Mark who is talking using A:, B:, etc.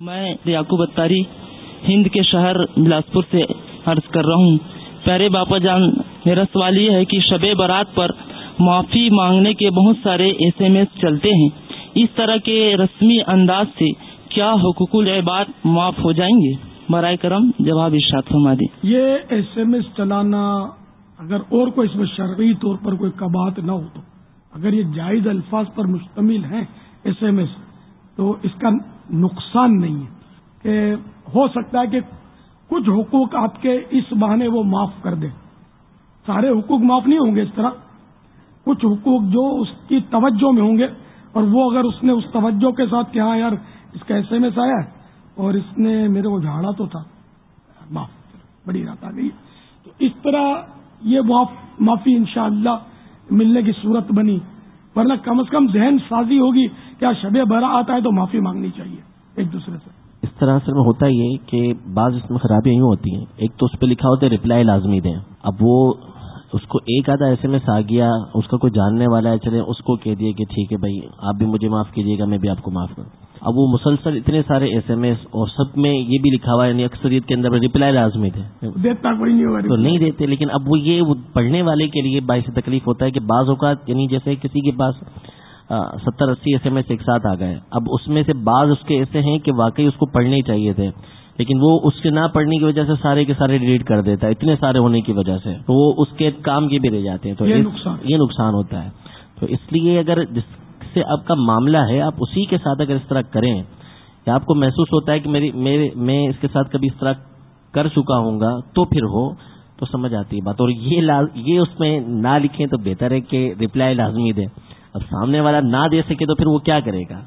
A: میں یعقوب اتاری ہند کے شہر بلاسپور سے عرض کر رہا ہوں۔ پیارے باپا جان، میرا سوال یہ ہے کہ شب برات پر معافی مانگنے کے بہت سارے ایس ایم ایس چلتے ہیں۔ اس طرح کے رسمی انداز سے کیا حقوق العباد معاف ہو جائیں گے؟ برائے کرم جواب ارشاد فرما دیں۔
B: یہ ایس ایم ایس چلانا اگر اور کوئی اس میں شرعی طور پر کوئی کبات نہ ہو تو، اگر یہ جائز الفاظ پر مشتمل ہیں ایس ایم ایس تو اس کا نقصان نہیں ہے۔ کہ ہو سکتا ہے کہ کچھ حقوق آپ کے اس بہانے وہ معاف کر دیں۔ سارے حقوق معاف نہیں ہوں گے اس طرح۔ کچھ حقوق جو اس کی توجہ میں ہوں گے اور وہ اگر اس نے اس توجہ کے ساتھ کہ ہاں یار، اس کا ایس ایم ایس آیا ہے اور اس نے میرے کو جھاڑا تو تھا، معاف۔ بڑی رات آ گئی۔ تو اس طرح یہ معافی انشاءاللہ ملنے کی صورت بنی۔ ورنہ کم از کم ذہن سازی ہوگی کیا شب برا آتا ہے تو معافی مانگنی چاہیے۔ ایک دوسرے سے۔
C: اس طرح اصل میں ہوتا یہ کہ بعض اس میں خرابیاں یوں ہوتی ہیں۔ ایک تو اس پہ لکھا ہوتا ہے ریپلائی لازمی دیں۔ اب وہ اس کو ایک آدھا ایسے میں سا گیا اس کا کوئی جاننے والا ہے چلے اس کو کہہ دیا کہ ٹھیک ہے بھائی آپ بھی مجھے معاف کیجیے گا میں بھی آپ کو معاف کروں۔ اب وہ مسلسل اتنے سارے ایس ایم ایس اور سب میں یہ بھی لکھا ہوا ہے یعنی اکثریت کے اندر ریپلائی لازمی تھے تو نہیں دیتے لیکن اب وہ یہ پڑھنے والے کے لیے باعث تکلیف ہوتا ہے کہ بعض اوقات یعنی جیسے کسی کے پاس ستر اسی ایس ایم ایس ایک ساتھ آ گئے۔ اب اس میں سے بعض اس کے ایسے ہیں کہ واقعی اس کو پڑھنے ہی چاہیے تھے لیکن وہ اس کے نہ پڑھنے کی وجہ سے سارے کے سارے ڈیلیٹ کر دیتا ہے اتنے سارے ہونے کی وجہ سے۔ تو وہ اس کے کام کے بھی رہ جاتے ہیں۔ تو یہ نقصان۔ ہوتا ہے۔ تو اس لیے اگر جس سے آپ کا معاملہ ہے آپ اسی کے ساتھ اگر اس طرح کریں یا آپ کو محسوس ہوتا ہے کہ میری میں اس کے ساتھ کبھی اس طرح کر چکا ہوں گا تو پھر ہو تو سمجھ آتی ہے بات۔ اور یہ اس میں نہ لکھیں تو بہتر ہے کہ ریپلائی لازمی دیں اب سامنے والا نہ دے سکے تو پھر وہ کیا کرے گا؟